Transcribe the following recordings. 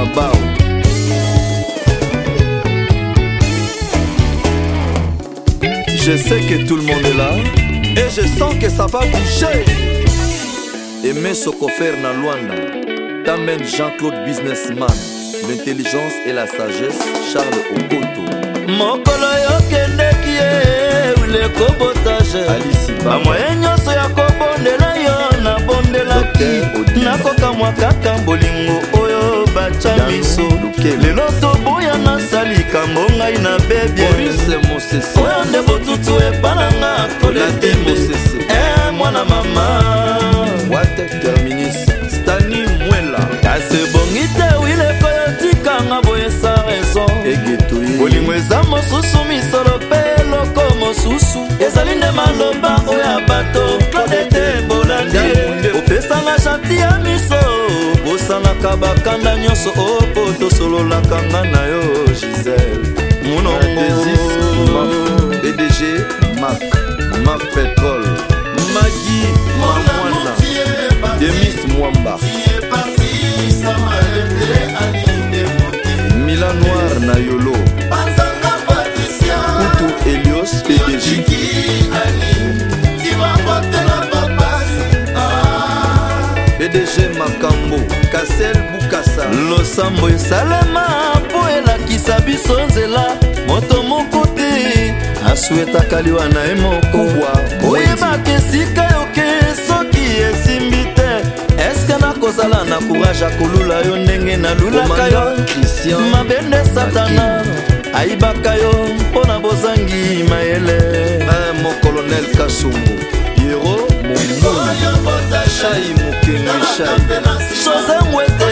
na bao Je sais que tout le monde est là et je sens que ça va bouger. Aimé Sokofer na Luanda t'amène Jean-Claude Businessman, l'intelligence et la sagesse Charles Okoto. mokolo yokendeki ye uleko botage bamoye nyonso ya kobondela yo nabondelaki nakokamwa kaka bolingo biso lelo toboya nasa likambo ngai na bebieoyo nde botutu epa na nga koletebe e eh, mwana mama stani mwela kasi ebongi te wileko yotikanga boyesa rezo bolingo eza mosusu misolo mpe eloko mosusu ezali nde maloba oyo ya bato claudete bolandi opesanga janti ya miso bosanaka bakanda nyonso opo oh, tosololaka nga na yo gisele monongo pdg mak mak petrole magi mamwana demis mwamba losambo esalema mpo elakisa biso nzela moto moko te aswetaka liwa na ye mokowa oyebaka esika yoke soki esimbi te eske nakozala na kourage akolula yo ndenge nalulaka yo mabende satana ayibaka yo mpo na bozangi mayele eh, mokolonel kasumbu yero momoyobotashai mokeneshai jose mwete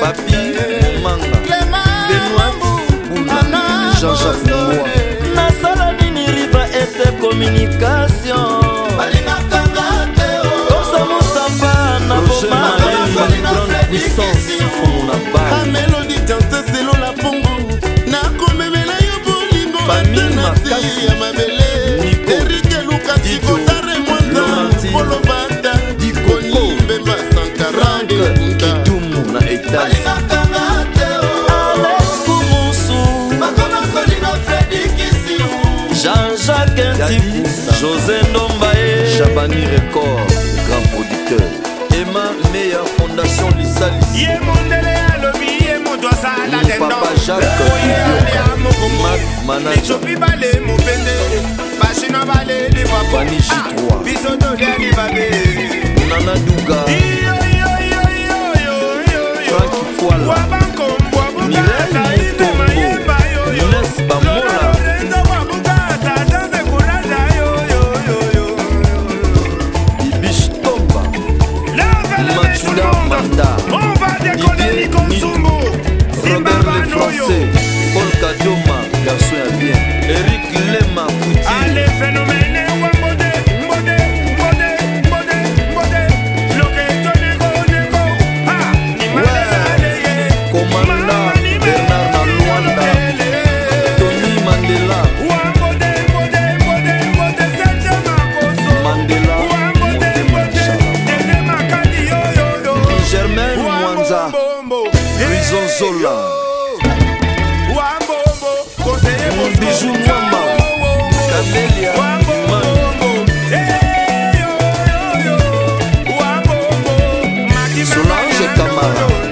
papi manga benoit buna jean-jacques moa nasala nini riva ete communication Kati José Ndombae Chabani Record grand producteur Emma Meya Fondation Lisa Lisi Papa Jacques Manager Fanny J3 Nana Douga Franck Fouala bien eric lema putin bijou mwamba kamelia Solange Camara